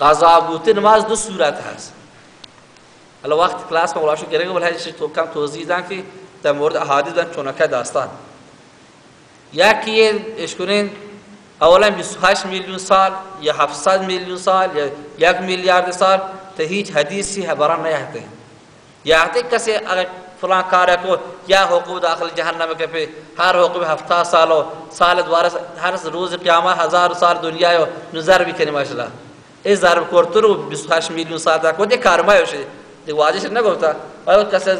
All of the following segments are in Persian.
قضا بوده نماز دو صورت هست. حالا وقت کلاس ما ولاشو گرگه ولی هیچ تو کم توضیح دادن که در مورد احادیث دادن چونکه داستان. یکی اش کنین اولا 28 میلیون سال یا 700 میلیون سال یا یک میلیارد سال تا هیچ حدیثی بران نیاته یاته کسی اگر فلان کار کو یا حقوق داخل جهنم کے پہ ہر حقوق ہفتہ سالو سال دوبارہ ہر روز قیامت ہزار سال دنیا نظر بھی کنی ماشاءاللہ ای ضرب کرترو 28 میلیون سال تک ودی کار ما یوشی دی واجش گفتا اور کسی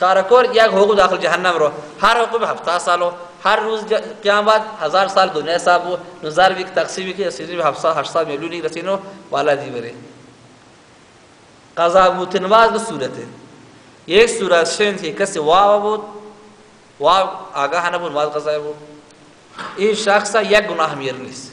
کار کور یا حقوق داخل جهنم رو. هر حقوق هفتہ سالو هر روز قیامت هزار سال دنیا صاحب نظر بھی تقسیم کی سری 700 800 میلیون رسینو والا دی بره قضا متنواز صورته. یک صورت شنید که کسی واو بود واو آگاه نبود مال قضایی بود. این شخص یک گناه میر نیست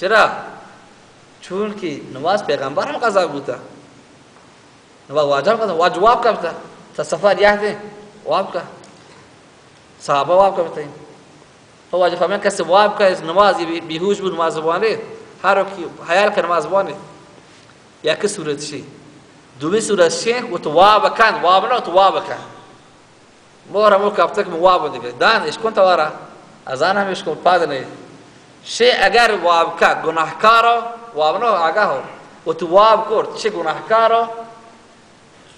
چرا؟ چون که نماز پیغمبر هم قضا بوده. نماز واجب قضا واجب واب کرتا تا سفر یهده واب که صحابه واب کرتا تو واجب فهمین کسی واب که نماز بیهوش بود نماز بانه هر کی حیال که نماز بانه یا که صورت شی. دومی صورت شیخ و تو واب کن. واب نه تو واب کن. مورا مو کافتک مو واب دیگه دان اش کنت وارا ازان هم اش کن پاد نه شی اگر واب کا گناهکارو واب نه آگاه و تو واب کرد چه گناهکارو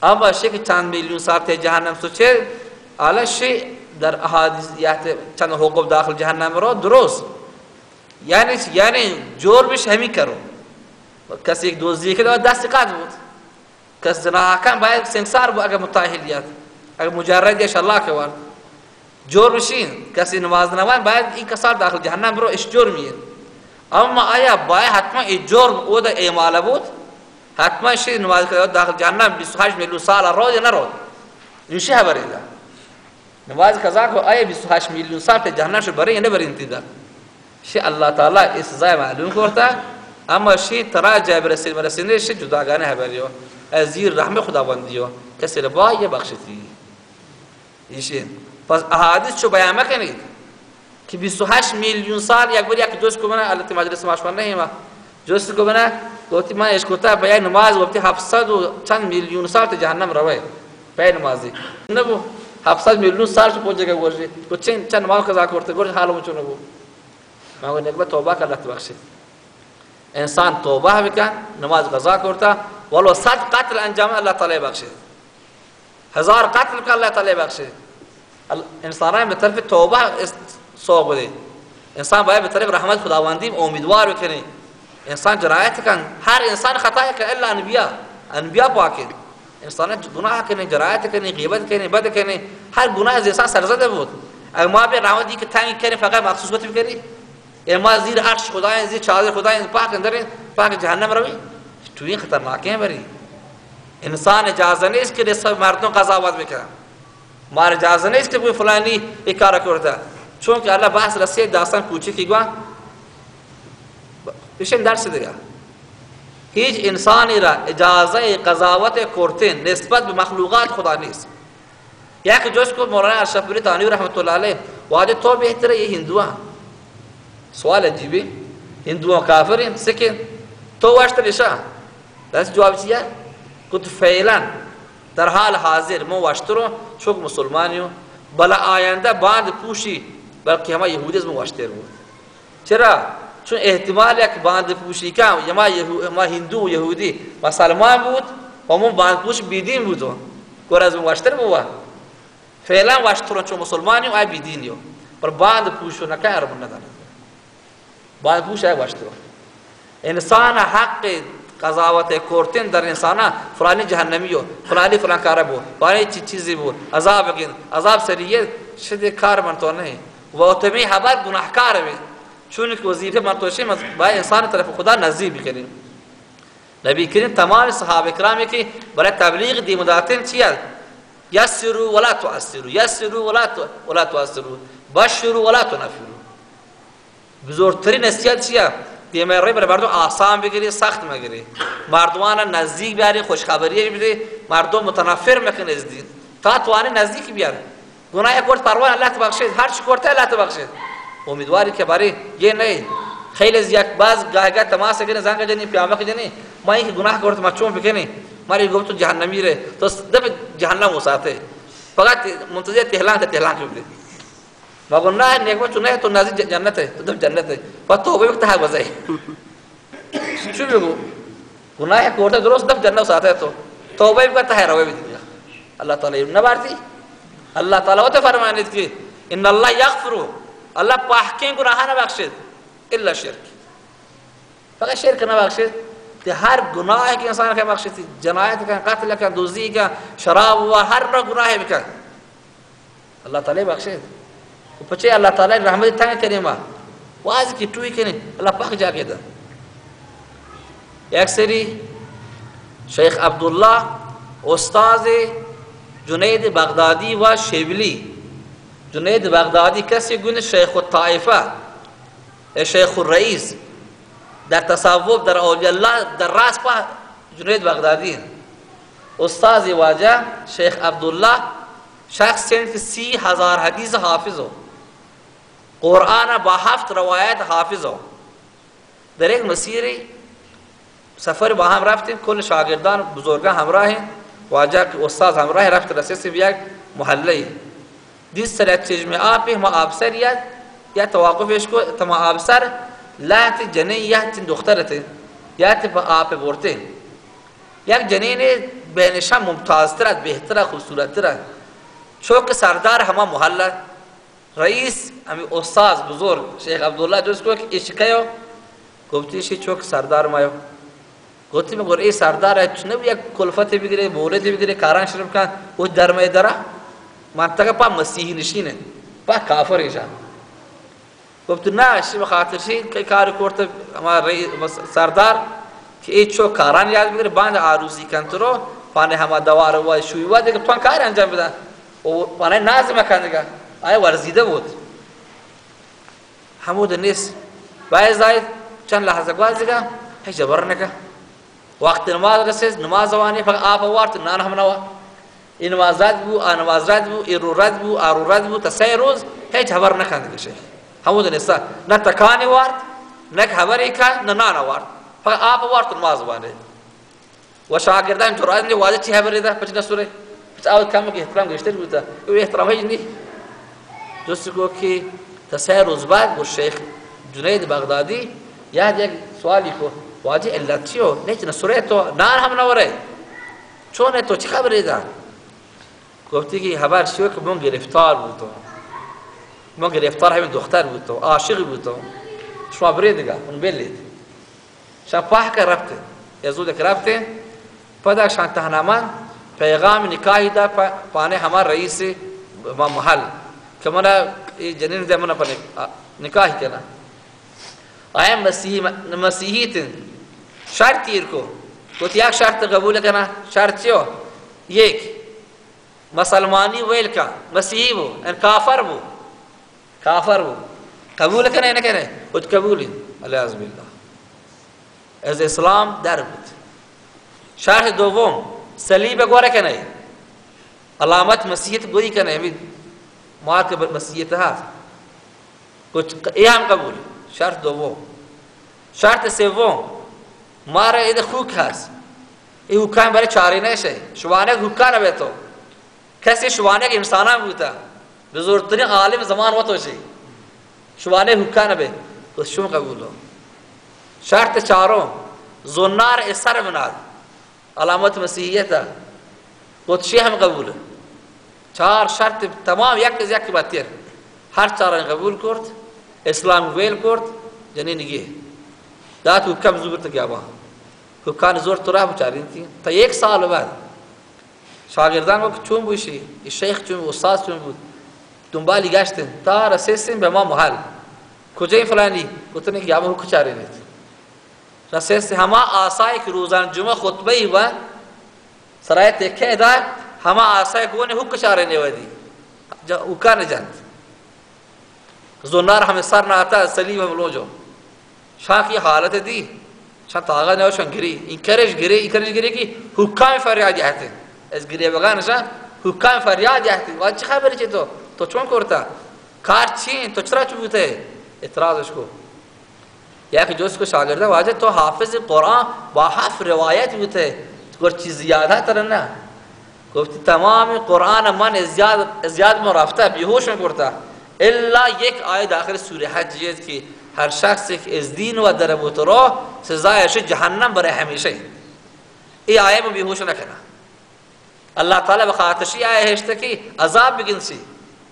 اما شی که چند میلیون سال ته جهنم سوچه الا شی در احادیث چند حقوق داخل جهنم رو درست یعنی یعنی جور بش همین کرو کسی یک دوزی که دست قد بود کس جناحکان باید سنگسار بو اگر متاهلیت اگر مجردش الله که وارد جور بشین کسی نماز نوان باید این کسار داخل جهنم برو اش جرمیه اما آیا باید حتما این جرم او دا اعمال بود حتما شی نماز که داخل جهنم 28 میلیون سال رو یا نرود این ده نماز قضا کو آیا 28 میلیون سال ته جهنم شو بری یا نبری انتدا شی الله تعالی زای معلوم کرتا اما شی ترا جابر رسول مرسینه شی جداگانه خبریو از زیر رحم خداوندی کسی را با یه بخشتی ایشین پس احادیث چو بیان مکنید؟ که 28 میلیون سال یک بار یک دوست کو بنا البته مجلس ماشوان نه ما دوست کو بنا گفتی من اش کوتا بیان نماز گفتی 700 و چند میلیون سال ته جهنم روی. بیان نمازی. نه بو 700 میلیون سال چه پوجه گوشی تو چند چند نماز قضا کرتے گوش حالمون چونه بو ما گفت نکبه توبه کر الله بخشید انسان توبه بکن نماز قضا کرتا ولو صد قتل انجام الله تعالی بخشه هزار قتل که الله تعالی بخشه انسان به طرف توبه سوق بده. انسان باید به طرف رحمت خداوندی امیدوار بکنه. انسان جرایت کن. هر انسان خطا کنه الا انبیاء انبیاء پاکن انسان گناه کنه جرایت کنه غیبت کنه بد کنه هر گناه از انسان سرزده بود. اگر ما به رحمت دی که تنگ کنه فقط مخصوص بت بکنی اما زیر عرش خدای زیر چادر خدای پاک اندر پاک جهنم روی تو این خطرناک ہے بری انسان اجازه نیست که رسا مردم قضاوت بکنن. مار اجازه نیست که فلانی یک کار کرده. چون که الله بحث رسید داستان کوچکی گواه. بشین درس دیگه. هیچ انسانی را اجازه قضاوت کرتن نسبت به مخلوقات خدا نیست. یک جوش کو مولانا اشرف تانوی رحمت الله علیه واجه تو بهتره یہ ہندو سوال عجیبه هندو کافرین سکن تو واشتر اشا دست جواب چیه؟ کت فعلا. در حال حاضر مو واشترو چوک مسلمانیو بلا آینده باند پوشی بلکه همه یهودیز مو واشتر بود. چرا؟ چون احتمال یک باند پوشی کم یا ما هندو و یهودی مسلمان بود و من باند پوش بیدین بودو گور از مو واشتر بود. فعلا واشترو چون مسلمانیو آی بیدینیو پر باند پوشو نکه عرب نداره باند پوش آی واشترو. انسان حق قضاوت کورتن در انسان فلانی جهنمی و فلانی فلان کار بود فلانی چی چیزی بود عذاب بگین عذاب سریه شده کار من تو نہیں و تمی خبر گناهکار بی. چون که وظیفه من توشی انسان طرف خدا نزدیک بکنیم نبی کریم تمام صحابه کرامی که برای تبلیغ دی مداتن چیه؟ یسرو ولا تؤثرو یسرو ولا ولا تؤثرو بشرو ولا تنفرو. بزرگترین نصیحت چیه؟ دیمه ری برای مردم آسان بگیری سخت مگیری. مردمان نزدیک بیاری خوشخبری بدی مردم متنفر مکنه از دین تا توانی نزدیک بیار. گناه کرد پروان الله تبخشید هر چی کرده الله تبخشید امیدواری که برای یه نه. خیلی از یک باز گاهگاه تماس کنه زنگ جنی پیامه جنی ما این گناه کرد ما چون بکنی؟ ماری گفت تو جهنمی ره. تو دب جهنم وساته فقط منتظر تهلان ته تهلان شده ما قلناها ان يكون جنيه الناس جنته تدم جنته. فتوبه يقتها وزي. شو بيقول؟ قلنا هي كورته دروس دم جنة وساعته توبه يقتها روي الله تعالى نبارتي. الله تعالى وتفرمانت كي إن الله يغفر. الله باحكين گناهنا بخشد إلا شرك. فقط شرك نه بخشد ده هر گناهی که إنسان که بخشید جنایت که قتل که دوزی که شراب و هر گناهی بکنه الله تعالی بخشید الله تعالی رحمت تنگ کریما واز کی توی کنی الله پاک جا ده یک سری شیخ عبدالله استاد جنید بغدادی و شبلی جنید بغدادی کسی گونه شیخ الطائفه شیخ الرئیس در تصوف در اولیاء الله در راس پا جنید بغدادی استاد واجه شیخ عبدالله شخص که سی هزار حدیث حافظ قرآن با هفت روایت حافظ ہو در یک مسیری سفر با هم رفتیم کل شاگردان بزرگان همراه واجه استاد همراه رفت رسیسیم یک محله. دید سر چشم آبی ما آبسر یاد یا توقفش کو تما آبسر لات جنین یهت دخترته. یهت با آب برته یک جنین بینشان ممتازتر بهتر خوبصورتتر چوک سردار همه محله. رئیس امی استاد بزرگ شیخ عبدالله دوست کو که اشکایو گفتی شی چوک سردار مایو گفتی مگر ای سردار چنه یک کلفت بگیره مورد بگیره کاران شروع کن او درمه داره منطقه پا مسیحی نشینه پا کافر ایشان گفت نه شی بخاطر شی که کار کرد ما سردار که ای چو کاران یاد بگیره باند عروسی کنترو پانه همه دوار و شوی و دیگه تو کار انجام بدن و پانه ناز مکان دیگه آیا ورزیده بود؟ حمود نیست. باید زاید چند لحظه گواز دیگه. هیچ جبر نکه. وقت نماز رسید نماز وانی فقط آب وارد نان هم نوا. این نمازات بو آن نمازات بو این رورات بو آرورات بو تسعی روز هیچ خبر نکن دیگه شیخ. حمود نیست. نه تکانی وارد نه خبری کن نه نان وارد فقط آب وارد نماز وانی و شاگردان جرأت نه واجد چی خبری ده؟ پچ نسوره پچ آود کم که احترام گشتر بوده او احترام هیچ نی دوست کو که تسعی روز بعد گو شیخ جنید بغدادی یاد یک سوالی کو واجه علت چیو نیچ نسوره تو نان هم نوره. چون تو چی خبری ده گفتی که خبر شو که من گرفتار بود من گرفتار همین دختر بود تو عاشق بود تو شما برید دیگه اون بلید. شان پاه که رفته. یزود که رفته. پدا شان تهنمان پیغام نکاحی دا پانه همار رئیس ما محل kemana jenin zaman apa nih nikah kena ayam masih masihitin شرط ایر کو۔ کو تی ایک شرط قبول کنا؟ شرط چیو؟ ایک مسلمانی ویل کا۔ مسیحی بو۔ ان کافر بو۔ کافر بو۔ قبول کنا؟ اینا کنا خود قبول اللہ عزب اللہ از اسلام در بود۔ شرط دوم۔ صلیب گوره کنا علامت مسیحیت گوری کنا ما که مسیحیت هست. کچھ هم قبول. شرط دوم. شرط سوم. ماره اید خوک هست. این حکام برای چاری نشه. شوانه حکا نبیتو کسی شوانه انسانان بوده. بزرگترین عالم زمان و توشی شوانه حکا نبی تو شما قبولو شرط چارم زنار اثر بناد علامت مسیحیت. خود شی هم قبوله چهار شرط تمام یک از یک باتیر هر چهار قبول کرد اسلام ویل کرد جنین گیه دات حکم زور تک گیا حکان زور تو راه بچارین تھی تا یک سال بعد. شاگردان وقت چون بوشی شیخ چون استاد چون بود دنبالی گشتن. تا رسیدیم به ما محل. کجای فلانی؟ گفتن که یا ما کچاری نیست رسیست همه آسایی که روزان جمعه خطبه و سرای تکه دا ಹಮ شارے ಗೋನೆ دی جا ಜ نے جانت زنار ہمیں سر ناتا آتا سلیم ہم لو جو۔ شاہ کی حالت دی۔ شاہ تاغا نے شاہ گری۔ انکریش گری انکریش گری کی حکام فریاد جاتے اس گری بگا نشا حکام فریاد جاتے وہاں چی خبر چی تو؟ تو چون کرتا کار چین تو چرا چوبیتا ہے اتراز اس کو۔ یا کہ جو اس کو شاگردہ واجہ تو حافظ قرآن با حف روایت ہے گور چیز زیادہ ترنہ گفتی تمام قرآن من زیاد زیاد من رفته بیهوش من کرتا الا یک آیه داخل سوره حج است که هر شخص که از دین و در بوترا سزایش جهنم برای همیشه. ای آیه من بیهوش نکنه. الله تعالی بخاطشی آیه هشته که عذاب بگنسی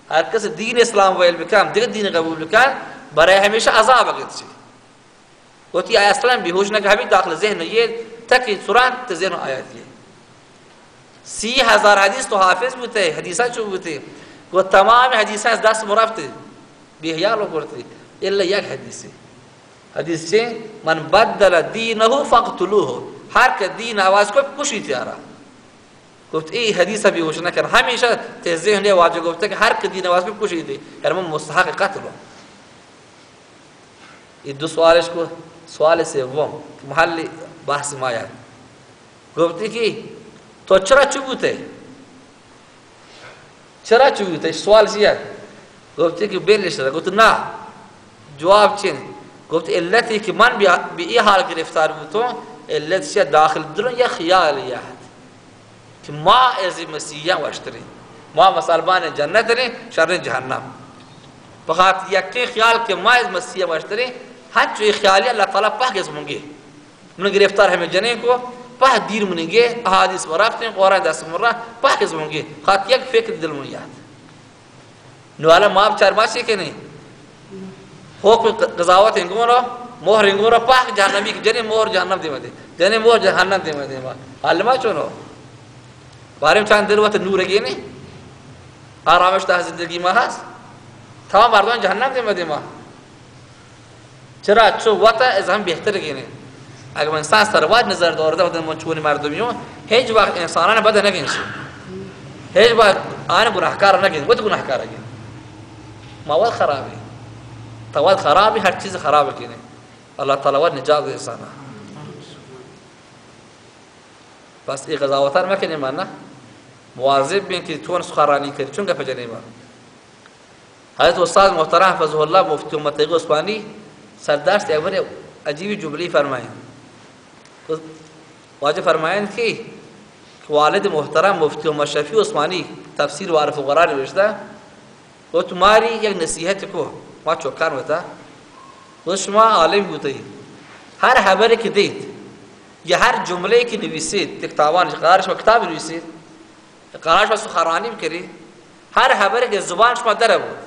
هر کس دین اسلام ویل بکن دیگه دین قبول بکن برای همیشه عذاب بگنسی گفتی آیه اصلا بیهوش نکنه. همین داخل ذهن یه تکی سوران ته ذهن آیاتیه سی هزار حدیث تو حافظ بوده حدیثا چو بوده گو تمام حدیثا از دست مرفته بیهیالو کرده الا یک حدیثی حدیث چه من بدل دینه فقتلوه هر که دین آواز کو کشی تیارا۔ گفت، ای حدیث بھی ہوش نہ کر ہمیشہ تے ذہن نے واجب گفت کہ ہر کہ دین آواز کو کشی دی یعنی من مستحق قتل۔ یہ دو سوالش کو، سوال سوم محل بحث ما یاد گفتی که تو چرا چی بوده؟ چرا چی بوده؟ سوال چیه گفتی که بلش داره. گفت نه. جواب چین گفت علتی که من به این حال گرفتار بودم علت چیه؟ داخل درون یه خیالیه که ما از مسیحیان واشتریم. ما مسلمان جنت داریم شر جهنم. فقط یکی خیال که ما از مسیحیان واشتریم هر چوی خیالی اللہ تعالی پاک از مونگی. من گرفتار همه جنین کو. pah dir munige ahadis waraqtin qora das murra pah kız munge hat yak fikr dil mun yat nuala maaf char bashi ke nahi hok qazawat ingora mohr ingora pah jahannami ke jane mohr jahannam de made jane mohr jahannam de made ma alma chono barim chan dil wat nur ge ne آرامش ته زندگی ما هست. تمام مردان جهنم دیمه ما. چرا؟ چو وطا از هم بهتر گینه اگر انسان سرواج نظر دارده و من چون مردمیون هیچ وقت انسانان بد نگینشی هیچ وقت آن گناهکار نگین تو گناهکار گین مواد خرابی. تواد خرابی هر چیز خراب کنه الله تعالی ود نجات انسان بس ای قضاوتان مکنی من نه؟ مواظب بین که تو سخرانی کردی چون گپ جنیما حضرت استاد محترم حفظه الله مفتی امت عثمانی یک بار عجیبی جمله فرمایند واجب فرمایند که والد محترم مفتی و مشرفی عثمانی تفسیر وارف و قرار نوشته و تمہاری یک نصیحت کو ما چوکان ہوتا و شما عالم بودی هر خبری که دید یا هر جمله که نویسید کتابان قرارش و کتاب نویسید قرارش و سخنرانی میکردی هر خبری که زبان شما داره بود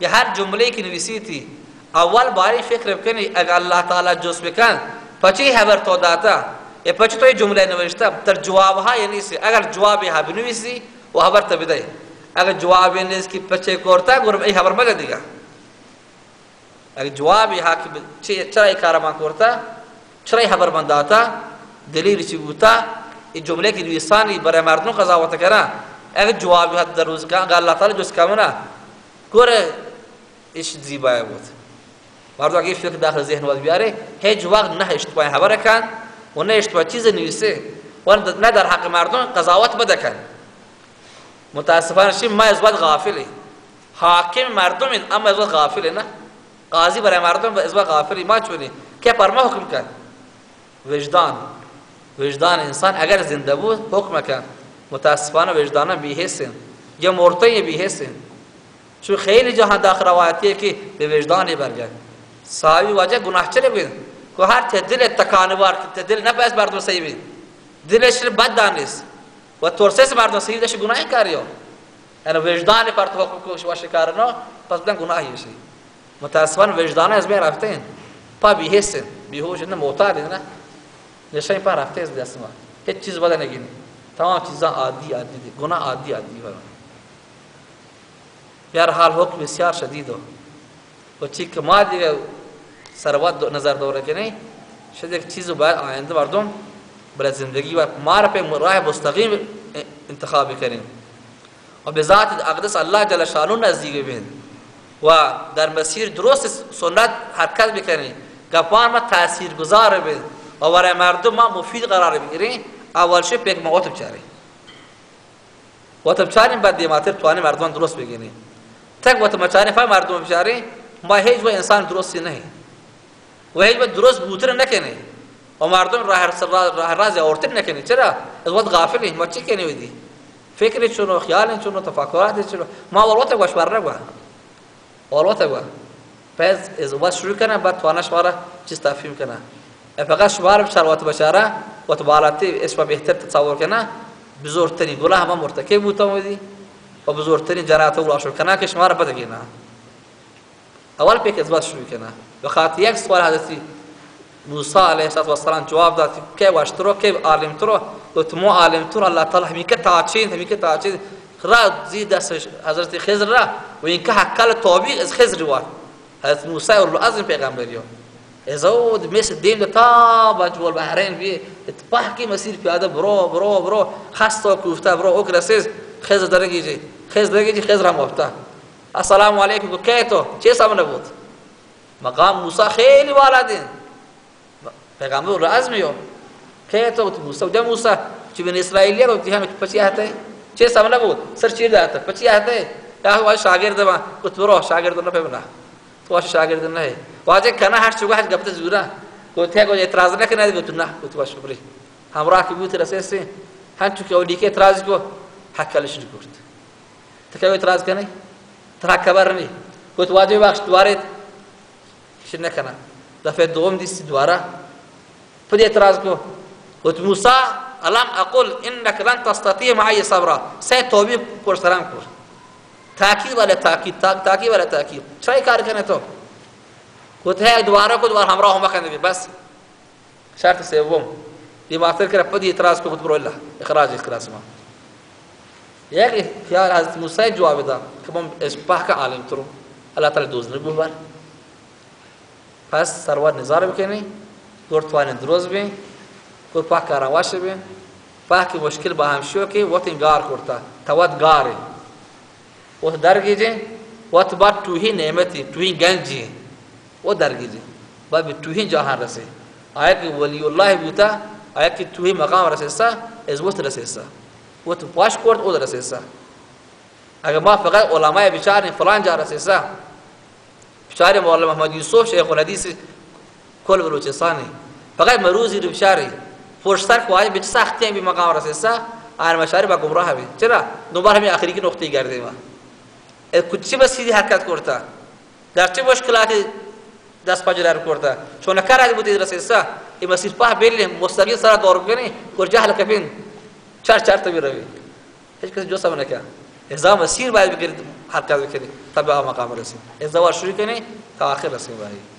یا هر جمله که نویسیدی اول باری فکر بکنی اگر الله تعالی جز بکن پچی خبر تو داتا یا پچی تو جمله نوشته در جواب ها یعنی سی اگر جواب ها بنویسی و خبر بده اگر جواب نیست که پچه کرتا گرم ای خبر مگه دیگه اگر جواب ها که چرا ای کار ما کرتا چرا ای خبر من داتا دلیل چی بوتا این جمله که نویسانی برای مردم قضاوت کنه اگر جواب ها در روز که الله تعالی جز کمونه گره ایش زیبای بود مردم اگه فکر داخل ذهن واد بیاره هیچ وقت نه اشتباه خبر کن و نه اشتباه چیز نویسه و نه در حق مردم قضاوت بده کن متاسفانه ما از وقت غافلی حاکم مردم اما از وقت غافلی نه قاضی برای مردم از وقت غافلی ما چونی که پر ما حکم کن وجدان وجدان انسان اگر زنده بود حکم کن متاسفانه وجدان بیهستن یا مرتای بیهستن چون خیلی جهان داخل روایتیه که به وجدانی برگرد صحابی وجه گناه چرا بید که هر ته دل تکانوار که دل نباید مردم صحیح بید دلش بد دانست و ترسه سے مردم صحیح داشت گناهی کاریو یعنی وجدان پر تو حقوق و شکار نه پس بدن گناهی میشه متاسفانه وجدان از بین رفتن پا بی حس بی هوش نه نشای پا رفته از دست ما هیچ چیز بد نگینی تمام چیزا عادی عادی دی گناه عادی عادی فرمان یار حال و چی که ما دیگه سروات نظر دوره کنی شاید یک چیز رو باید آینده مردم برای زندگی و به راه مستقیم انتخاب کنیم و به ذات اقدس الله جل شانو نزدیک ببین. و در مسیر درست سنت حرکت بکنیم گپان ما تاثیر گذار بین و برای مردم ما مفید قرار بگیریم. اول شب یک ما وطب چاریم وطب چاریم بعد دیماتر توانی مردم درست بگیریم. تک وطب چاریم فای مردم بچاریم ما هیچ و انسان درستی نہیں و هیچ و درست بوتر نکنی و مردم راه راه راز اورتر نکنی چرا از وقت غافلی ما چی کنی ودی فکر چونو خیال چونو تفکرات چونو ما ولوت گوش بر نگو ولوت گو پس از وقت شروع کنه بعد توانش مارا چیز تفهیم کنه فقط شمار بشار وقت بشاره وقت بالاتی اسم بهتر تصور کنه بزرگترین گناه هم مرتکب بودم ودی و بزرگترین جنایت او شروع کنه که شمار بدگینه اول أول ئەوان از ئەزبات شروع کەنا و خاطر یک سوال هەدەتی موسی علیه الصلاة والسلام جواب داد که واشترو که عالم داتی بکەی باشترۆ کەی ئالمترۆ وتمۆ ئالمتور لا تەڵ هەمیکە تاچین هەمیکە تاچین خرا زی دەسش حەزرتی خێزرا وینکە حەکا لە تۆبی از خێزری وات حەزت موسای و ئەزم پێغامبەریەوە ئێزەود مێس دێم لە تا بەجوەڵ بەهرێن بێ اتباحکی مەسیر پیادە بڕۆ بڕۆ بڕۆ خەستەوە کوفتە بڕۆ ئۆکرەسێز خێز دەرەگیجی خێز دەرەگیجی خێزرا مۆفتە السلام عليكم. کو کہے تو؟ چھ سامنے بود مقام موسى خیلی والا دین پیغمبر رازم یو کہے تو؟ موسى جب موسى چې بن اسرائیل رو ته هم پچی آتے چه سامنے بود سر چیر جاتا پچی آتے یا وہ شاگرد ما. کو تو رو شاگرد نہ پیمنا تو واش شاگرد نہ ہے واجے کنا ہر چوغا ہر گپتے زورا کو تھے کو اعتراض نہ کرنا تو نہ کو تو واش بری همراه کی بوت رسے سے ہن تو کہ اعتراض کو حق کلش نکرد تکہ اعتراض کرنے تراكبرني قلت وادي باخش دوارت شنو كمان دفعت دوم دي دوارة بدي اعتراض قلت موسى ألم أقول إنك لن تستطيع معي صبرا. سيتوبي كور سلام كور تاكيد ولا تاكيد تاكيد ولا تاكيد شاي كار كنتو قلت هاي دوارة قلت دوار همراه ما كان بس شرط سيبوم دي ما أفتكر بدي اعتراض قلت برو الله إخراج إخراج ما. یک خیال حضرت موسی جواب دا که من اشباه کا عالم ترو الله تعالی دوز نگو پس سروت نظاره بکنی گور توانین دروز بین گور پاک کارواش بین. پاک مشکل با هم شو که وقت گار کرتا توت گاری وقت درگیجی وقت بعد توهی نعمتی توهی گنجی. و درگیجی. بعد به توهی جهان رسی. آیا که ولی الله بوتا آیا که توهی مقام رسیسا از وقت رسیسا وقت پاش کرد او رسیسا اگر ما فقط علماء بیچاره فلان جا رسیسا بیچاره مولانا محمد یوسف شیخ الحدیث کل بلوچستانی. فقط مروزی رو بشاری فرشتر خواهی به سختی به مقام رسیسا آن مشاری با گمراه بی. چرا؟ دوباره همین آخری کی نقطه گرده ما کچی بسیدی حرکت کرتا در چه مشکلاتی دست پاجر رو کرتا چون کار از بودی رسیسا این مسیر پاه بیلی مستقیم سر دور بکنی کل جهل کفین چار چار تا بیروی هیچ کسی جو سمنه که. ازا مسیر باید بگیرید حرکت بکنی تبع مقام رسید. ازا شروع کنی تا آخر رسید باید